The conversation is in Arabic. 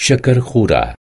شكر خورا